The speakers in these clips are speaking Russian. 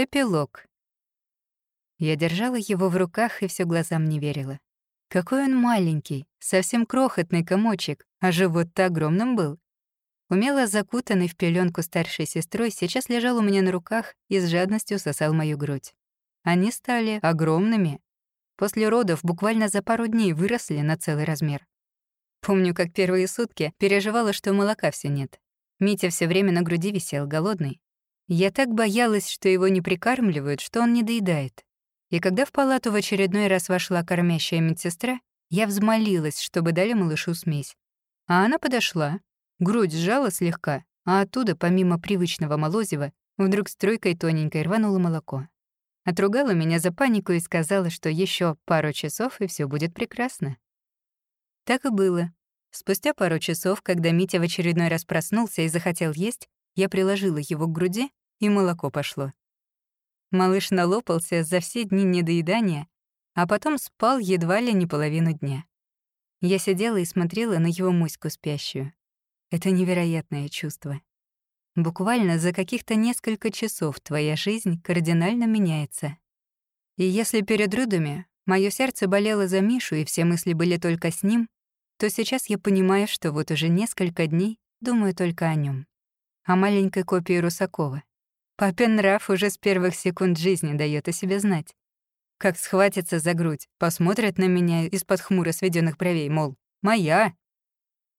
Эпилог. Я держала его в руках и все глазам не верила. Какой он маленький, совсем крохотный комочек, а живот-то огромным был. Умело закутанный в пеленку старшей сестрой, сейчас лежал у меня на руках и с жадностью сосал мою грудь. Они стали огромными. После родов буквально за пару дней выросли на целый размер. Помню, как первые сутки переживала, что молока все нет. Митя все время на груди висел, голодный. Я так боялась, что его не прикармливают, что он не доедает. И когда в палату в очередной раз вошла кормящая медсестра, я взмолилась, чтобы дали малышу смесь. А она подошла, грудь сжала слегка, а оттуда, помимо привычного молозива, вдруг стройкой тоненькой рвануло молоко. Отругала меня за панику и сказала, что еще пару часов, и все будет прекрасно. Так и было. Спустя пару часов, когда Митя в очередной раз проснулся и захотел есть, я приложила его к груди, и молоко пошло. Малыш налопался за все дни недоедания, а потом спал едва ли не половину дня. Я сидела и смотрела на его муську спящую. Это невероятное чувство. Буквально за каких-то несколько часов твоя жизнь кардинально меняется. И если перед родами мое сердце болело за Мишу и все мысли были только с ним, то сейчас я понимаю, что вот уже несколько дней думаю только о нем, о маленькой копии Русакова. Папин нрав уже с первых секунд жизни дает о себе знать. Как схватится за грудь, посмотрит на меня из-под хмуро сведенных бровей, мол, «Моя!»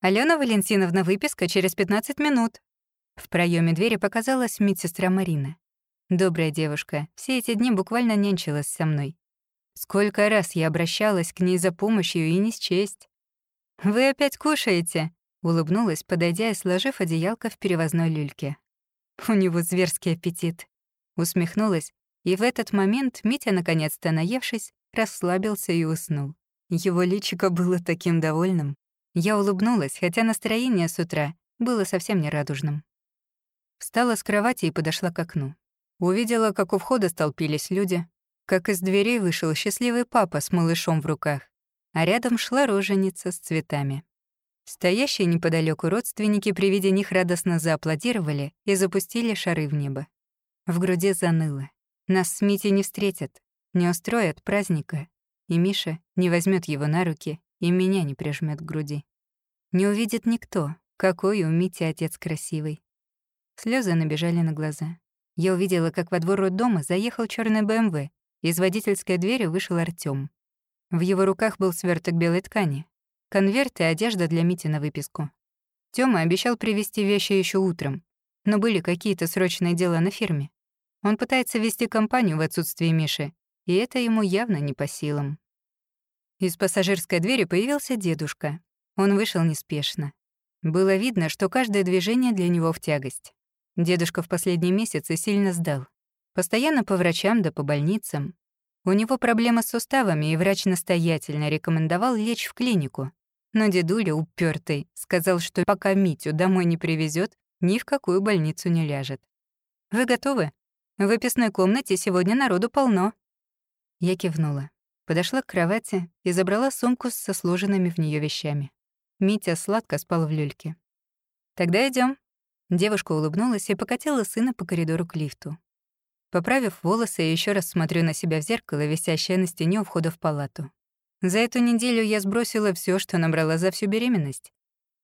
«Алена Валентиновна, выписка через 15 минут». В проеме двери показалась медсестра Марина. Добрая девушка, все эти дни буквально нянчилась со мной. Сколько раз я обращалась к ней за помощью и не счесть. «Вы опять кушаете?» — улыбнулась, подойдя и сложив одеялко в перевозной люльке. «У него зверский аппетит». Усмехнулась, и в этот момент Митя, наконец-то наевшись, расслабился и уснул. Его личико было таким довольным. Я улыбнулась, хотя настроение с утра было совсем не радужным. Встала с кровати и подошла к окну. Увидела, как у входа столпились люди, как из дверей вышел счастливый папа с малышом в руках а рядом шла роженица с цветами. Стоящие неподалеку родственники при виде них радостно зааплодировали и запустили шары в небо. В груди заныло. Нас с Митей не встретят, не устроят праздника, и Миша не возьмет его на руки и меня не прижмет к груди. Не увидит никто, какой у Мити отец красивый. Слезы набежали на глаза. Я увидела, как во двор дома заехал черный БМВ, из водительской двери вышел Артём. В его руках был сверток белой ткани, конверт и одежда для Мити на выписку. Тёма обещал привезти вещи еще утром, но были какие-то срочные дела на фирме. Он пытается вести компанию в отсутствие Миши, и это ему явно не по силам. Из пассажирской двери появился дедушка. Он вышел неспешно. Было видно, что каждое движение для него в тягость. Дедушка в последние месяцы сильно сдал. Постоянно по врачам да по больницам. У него проблема с суставами, и врач настоятельно рекомендовал лечь в клинику. Но дедуля, упертый, сказал, что пока Митю домой не привезет, ни в какую больницу не ляжет. «Вы готовы? В выписной комнате сегодня народу полно». Я кивнула. Подошла к кровати и забрала сумку со сложенными в нее вещами. Митя сладко спал в люльке. «Тогда идем. Девушка улыбнулась и покатила сына по коридору к лифту. Поправив волосы, я еще раз смотрю на себя в зеркало, висящее на стене у входа в палату. За эту неделю я сбросила все, что набрала за всю беременность.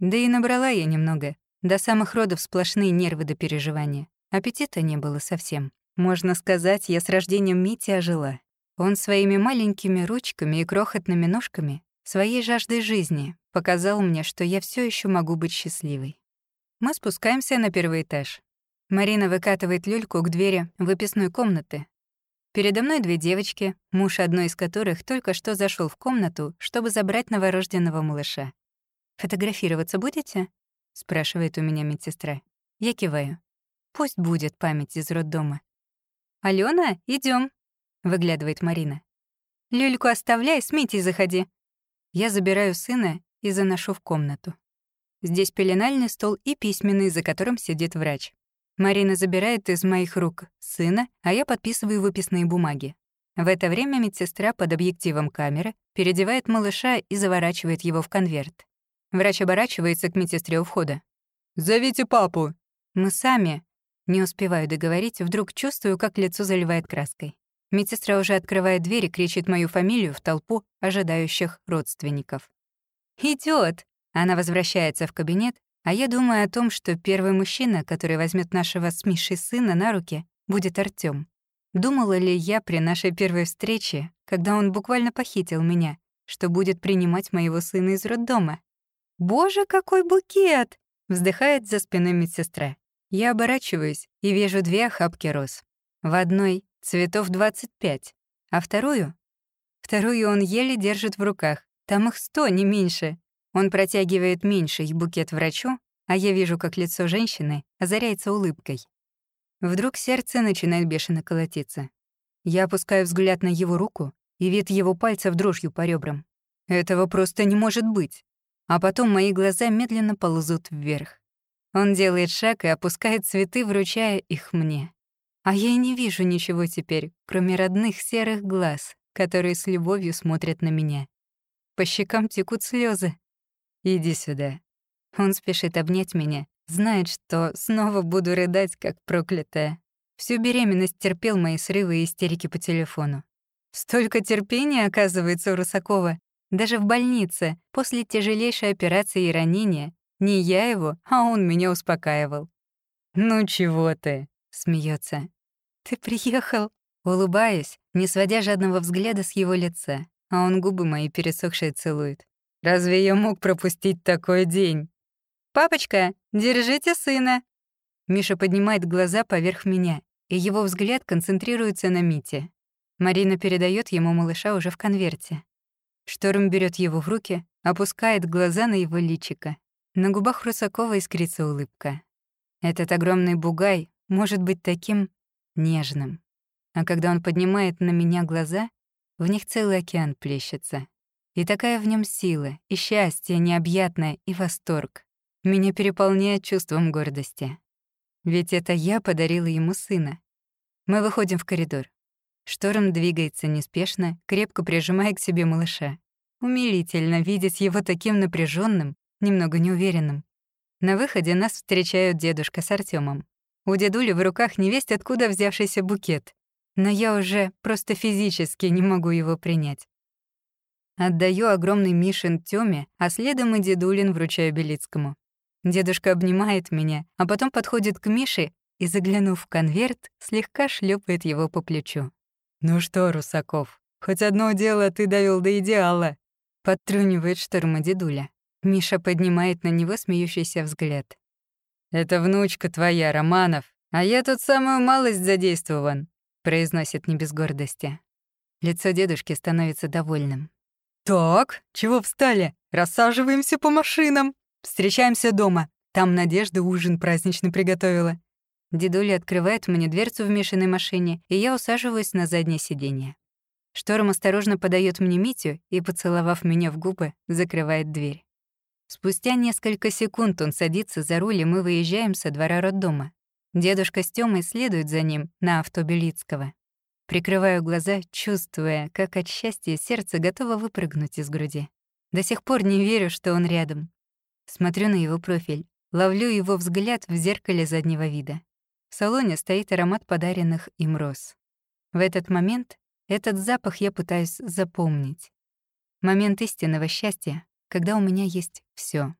Да и набрала я немного. До самых родов сплошные нервы до переживания. Аппетита не было совсем. Можно сказать, я с рождением Мити ожила. Он своими маленькими ручками и крохотными ножками, своей жаждой жизни, показал мне, что я все еще могу быть счастливой. Мы спускаемся на первый этаж. Марина выкатывает люльку к двери выписной комнаты. Передо мной две девочки, муж одной из которых только что зашел в комнату, чтобы забрать новорожденного малыша. «Фотографироваться будете?» — спрашивает у меня медсестра. Я киваю. «Пусть будет память из роддома». «Алена, идем, выглядывает Марина. «Люльку оставляй, с Митей заходи». Я забираю сына и заношу в комнату. Здесь пеленальный стол и письменный, за которым сидит врач. Марина забирает из моих рук сына, а я подписываю выписные бумаги. В это время медсестра под объективом камеры переодевает малыша и заворачивает его в конверт. Врач оборачивается к медсестре у входа. «Зовите папу!» «Мы сами!» Не успеваю договорить, вдруг чувствую, как лицо заливает краской. Медсестра уже открывает дверь и кричит мою фамилию в толпу ожидающих родственников. «Идёт!» Она возвращается в кабинет, а я думаю о том, что первый мужчина, который возьмет нашего с Мишей сына на руки, будет Артём. Думала ли я при нашей первой встрече, когда он буквально похитил меня, что будет принимать моего сына из роддома? «Боже, какой букет!» — вздыхает за спиной медсестра. Я оборачиваюсь и вижу две охапки роз. В одной цветов 25, а вторую? Вторую он еле держит в руках. Там их сто, не меньше. Он протягивает меньший букет врачу, а я вижу, как лицо женщины озаряется улыбкой. Вдруг сердце начинает бешено колотиться. Я опускаю взгляд на его руку, и вид его пальцев дрожью по ребрам. Этого просто не может быть. А потом мои глаза медленно ползут вверх. Он делает шаг и опускает цветы, вручая их мне. А я и не вижу ничего теперь, кроме родных серых глаз, которые с любовью смотрят на меня. По щекам текут слезы. «Иди сюда». Он спешит обнять меня, знает, что снова буду рыдать, как проклятая. Всю беременность терпел мои срывы и истерики по телефону. Столько терпения, оказывается, у Русакова. Даже в больнице, после тяжелейшей операции и ранения, не я его, а он меня успокаивал. «Ну чего ты?» — смеется. «Ты приехал?» Улыбаюсь, не сводя жадного взгляда с его лица, а он губы мои пересохшие целует. «Разве я мог пропустить такой день?» «Папочка, держите сына!» Миша поднимает глаза поверх меня, и его взгляд концентрируется на Мите. Марина передает ему малыша уже в конверте. Шторм берет его в руки, опускает глаза на его личико. На губах Русакова искрится улыбка. Этот огромный бугай может быть таким нежным. А когда он поднимает на меня глаза, в них целый океан плещется. И такая в нем сила, и счастье необъятное, и восторг. Меня переполняет чувством гордости. Ведь это я подарила ему сына. Мы выходим в коридор. Шторм двигается неспешно, крепко прижимая к себе малыша. Умилительно видеть его таким напряженным, немного неуверенным. На выходе нас встречают дедушка с Артемом. У дедули в руках невесть откуда взявшийся букет. Но я уже просто физически не могу его принять. Отдаю огромный Мишин Тёме, а следом и дедулин вручаю Белицкому. Дедушка обнимает меня, а потом подходит к Мише и, заглянув в конверт, слегка шлепает его по плечу. «Ну что, Русаков, хоть одно дело ты довел до идеала», — подтрунивает шторма дедуля. Миша поднимает на него смеющийся взгляд. «Это внучка твоя, Романов, а я тут самую малость задействован», — произносит не без гордости. Лицо дедушки становится довольным. «Так, чего встали? Рассаживаемся по машинам. Встречаемся дома. Там Надежда ужин праздничный приготовила». Дедуля открывает мне дверцу в Мишиной машине, и я усаживаюсь на заднее сиденье. Шторм осторожно подает мне Митю и, поцеловав меня в губы, закрывает дверь. Спустя несколько секунд он садится за руль, и мы выезжаем со двора роддома. Дедушка с Тёмой следует за ним на авто Белицкого. Прикрываю глаза, чувствуя, как от счастья сердце готово выпрыгнуть из груди. До сих пор не верю, что он рядом. Смотрю на его профиль, ловлю его взгляд в зеркале заднего вида. В салоне стоит аромат подаренных им роз. В этот момент этот запах я пытаюсь запомнить. Момент истинного счастья, когда у меня есть все.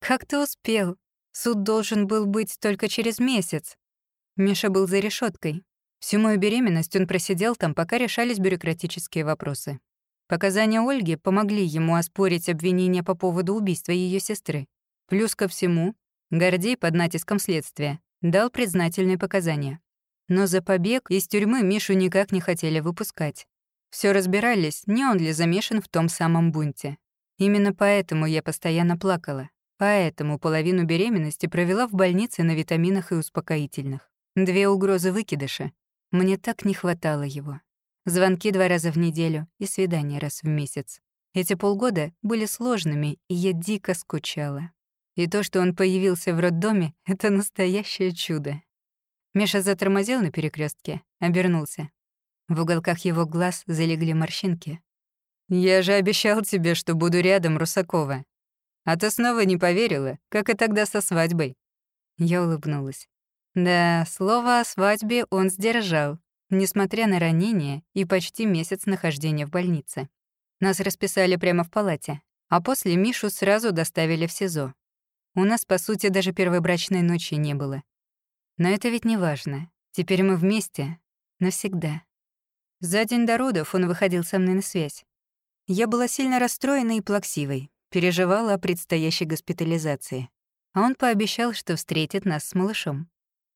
«Как ты успел? Суд должен был быть только через месяц». Миша был за решеткой. Всю мою беременность он просидел там, пока решались бюрократические вопросы. Показания Ольги помогли ему оспорить обвинения по поводу убийства ее сестры. Плюс ко всему, Гордей под натиском следствия дал признательные показания. Но за побег из тюрьмы Мишу никак не хотели выпускать. Все разбирались, не он ли замешан в том самом бунте. Именно поэтому я постоянно плакала. Поэтому половину беременности провела в больнице на витаминах и успокоительных. Две угрозы выкидыша. Мне так не хватало его. Звонки два раза в неделю и свидания раз в месяц. Эти полгода были сложными, и я дико скучала. И то, что он появился в роддоме, — это настоящее чудо. Миша затормозил на перекрестке, обернулся. В уголках его глаз залегли морщинки. «Я же обещал тебе, что буду рядом, Русакова. А ты снова не поверила, как и тогда со свадьбой». Я улыбнулась. Да, слово о свадьбе он сдержал, несмотря на ранение и почти месяц нахождения в больнице. Нас расписали прямо в палате, а после Мишу сразу доставили в СИЗО. У нас, по сути, даже первой брачной ночи не было. Но это ведь не важно. Теперь мы вместе. Навсегда. За день до родов он выходил со мной на связь. Я была сильно расстроена и плаксивой, переживала о предстоящей госпитализации. А он пообещал, что встретит нас с малышом.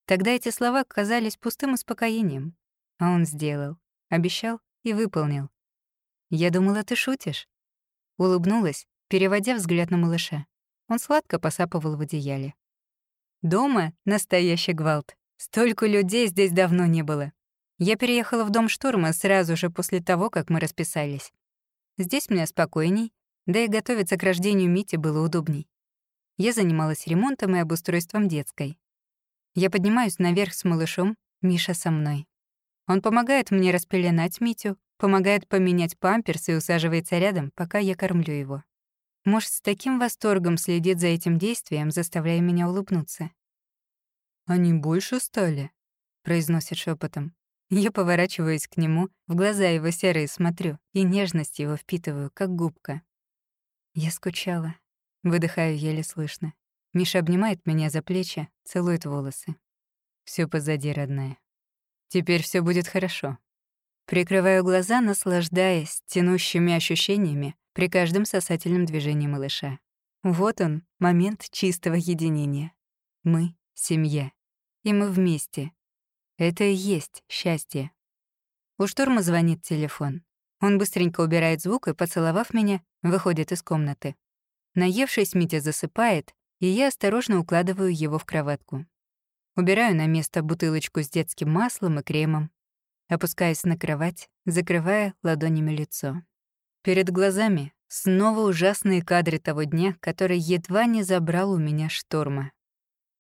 Тогда эти слова казались пустым успокоением. А он сделал, обещал и выполнил. Я думала, ты шутишь. Улыбнулась, переводя взгляд на малыша. Он сладко посапывал в одеяле. Дома настоящий гвалт. Столько людей здесь давно не было. Я переехала в дом штурма сразу же после того, как мы расписались. Здесь мне спокойней, да и готовиться к рождению Мити было удобней. Я занималась ремонтом и обустройством детской. Я поднимаюсь наверх с малышом, Миша со мной. Он помогает мне распеленать Митю, помогает поменять памперс и усаживается рядом, пока я кормлю его. Муж с таким восторгом следит за этим действием, заставляя меня улыбнуться. «Они больше стали?» — произносит шепотом. Я поворачиваюсь к нему, в глаза его серые смотрю и нежность его впитываю, как губка. Я скучала. Выдыхаю еле слышно. Миша обнимает меня за плечи, целует волосы. Все позади, родная. Теперь все будет хорошо. Прикрываю глаза, наслаждаясь тянущими ощущениями при каждом сосательном движении малыша. Вот он, момент чистого единения. Мы — семья. И мы вместе. Это и есть счастье. У Шторма звонит телефон. Он быстренько убирает звук и, поцеловав меня, выходит из комнаты. Наевшись, Митя засыпает, и я осторожно укладываю его в кроватку. Убираю на место бутылочку с детским маслом и кремом. Опускаюсь на кровать, закрывая ладонями лицо. Перед глазами снова ужасные кадры того дня, который едва не забрал у меня шторма.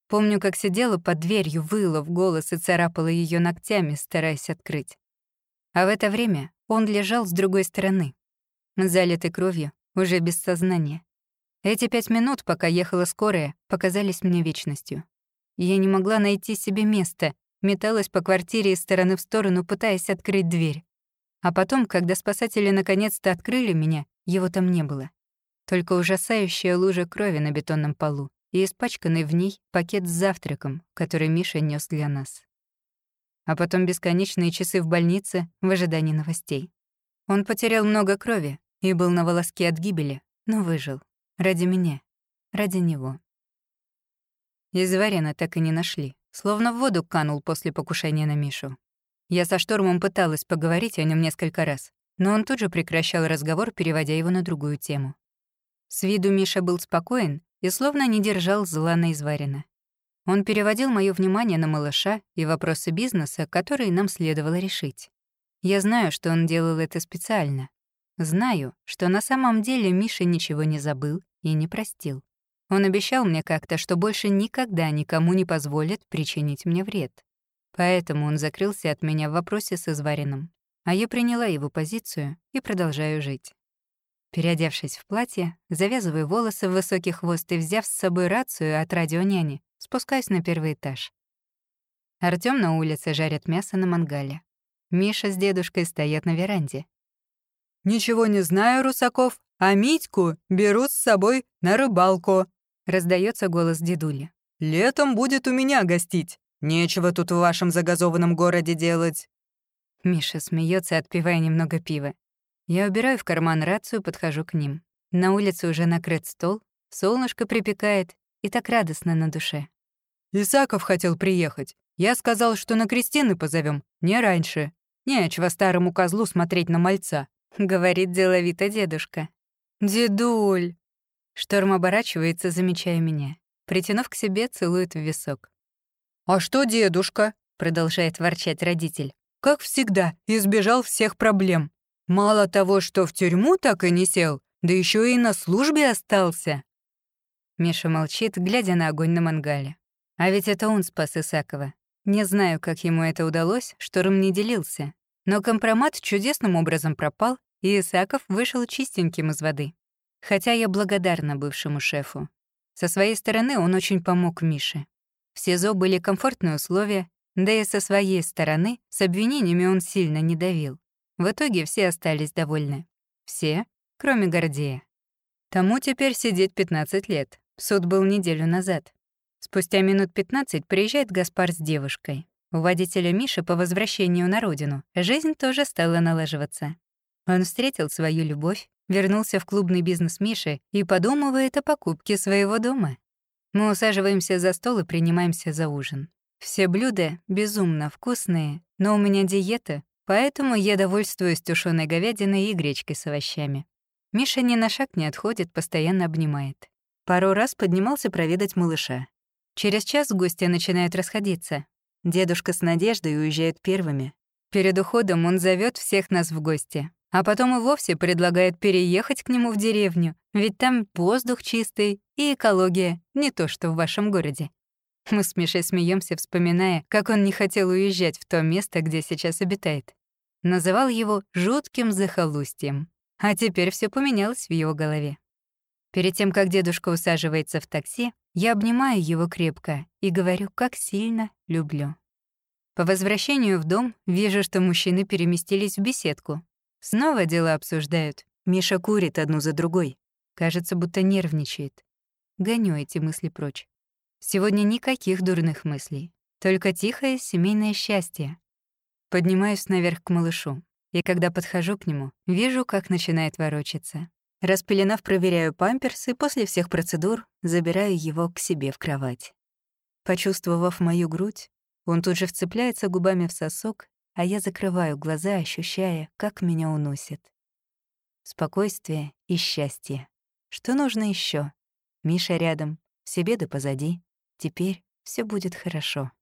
Помню, как сидела под дверью, выла в голос и царапала ее ногтями, стараясь открыть. А в это время он лежал с другой стороны, залитый кровью, уже без сознания. Эти пять минут, пока ехала скорая, показались мне вечностью. Я не могла найти себе места, металась по квартире из стороны в сторону, пытаясь открыть дверь. А потом, когда спасатели наконец-то открыли меня, его там не было. Только ужасающая лужа крови на бетонном полу и испачканный в ней пакет с завтраком, который Миша нес для нас. А потом бесконечные часы в больнице в ожидании новостей. Он потерял много крови и был на волоске от гибели, но выжил. Ради меня. Ради него. Изварина так и не нашли. Словно в воду канул после покушения на Мишу. Я со Штормом пыталась поговорить о нем несколько раз, но он тут же прекращал разговор, переводя его на другую тему. С виду Миша был спокоен и словно не держал зла на изварина. Он переводил моё внимание на малыша и вопросы бизнеса, которые нам следовало решить. Я знаю, что он делал это специально. Знаю, что на самом деле Миша ничего не забыл и не простил. Он обещал мне как-то, что больше никогда никому не позволит причинить мне вред. Поэтому он закрылся от меня в вопросе с изварином. А я приняла его позицию и продолжаю жить. Переодевшись в платье, завязываю волосы в высокий хвост и, взяв с собой рацию от радионяни, спускаюсь на первый этаж. Артём на улице жарит мясо на мангале. Миша с дедушкой стоят на веранде. «Ничего не знаю, Русаков, а Митьку беру с собой на рыбалку», — раздается голос дедули. «Летом будет у меня гостить. Нечего тут в вашем загазованном городе делать». Миша смеется, отпивая немного пива. Я убираю в карман рацию, подхожу к ним. На улице уже накрыт стол, солнышко припекает, и так радостно на душе. «Исаков хотел приехать. Я сказал, что на Кристины позовем, не раньше. Нечего старому козлу смотреть на мальца», — говорит деловито дедушка. «Дедуль!» Шторм оборачивается, замечая меня. Притянув к себе, целует в висок. «А что дедушка?» — продолжает ворчать родитель. «Как всегда, избежал всех проблем. Мало того, что в тюрьму так и не сел, да еще и на службе остался». Миша молчит, глядя на огонь на мангале. А ведь это он спас Исакова. Не знаю, как ему это удалось, Шторм не делился. Но компромат чудесным образом пропал, и Исаков вышел чистеньким из воды. Хотя я благодарна бывшему шефу. Со своей стороны он очень помог Мише. В СИЗО были комфортные условия, да и со своей стороны с обвинениями он сильно не давил. В итоге все остались довольны. Все, кроме Гордея. Тому теперь сидеть 15 лет. Суд был неделю назад. Спустя минут 15 приезжает Гаспар с девушкой. У водителя Миши по возвращению на родину жизнь тоже стала налаживаться. Он встретил свою любовь, вернулся в клубный бизнес Миши и подумывает о покупке своего дома. Мы усаживаемся за стол и принимаемся за ужин. Все блюда безумно вкусные, но у меня диета, поэтому я довольствуюсь тушеной говядиной и гречкой с овощами. Миша ни на шаг не отходит, постоянно обнимает. Пару раз поднимался проведать малыша. Через час гости начинают расходиться. Дедушка с Надеждой уезжают первыми. Перед уходом он зовет всех нас в гости, а потом и вовсе предлагает переехать к нему в деревню, ведь там воздух чистый и экология, не то что в вашем городе. Мы с Мишей смеемся, вспоминая, как он не хотел уезжать в то место, где сейчас обитает. Называл его жутким захолустьем. А теперь все поменялось в его голове. Перед тем, как дедушка усаживается в такси, я обнимаю его крепко и говорю, как сильно люблю. По возвращению в дом вижу, что мужчины переместились в беседку. Снова дела обсуждают. Миша курит одну за другой. Кажется, будто нервничает. Гоню эти мысли прочь. Сегодня никаких дурных мыслей. Только тихое семейное счастье. Поднимаюсь наверх к малышу и когда подхожу к нему, вижу, как начинает ворочаться. Распеленав, проверяю памперс и после всех процедур забираю его к себе в кровать. Почувствовав мою грудь, он тут же вцепляется губами в сосок, а я закрываю глаза, ощущая, как меня уносит. Спокойствие и счастье. Что нужно еще? Миша рядом, все беды позади. Теперь все будет хорошо.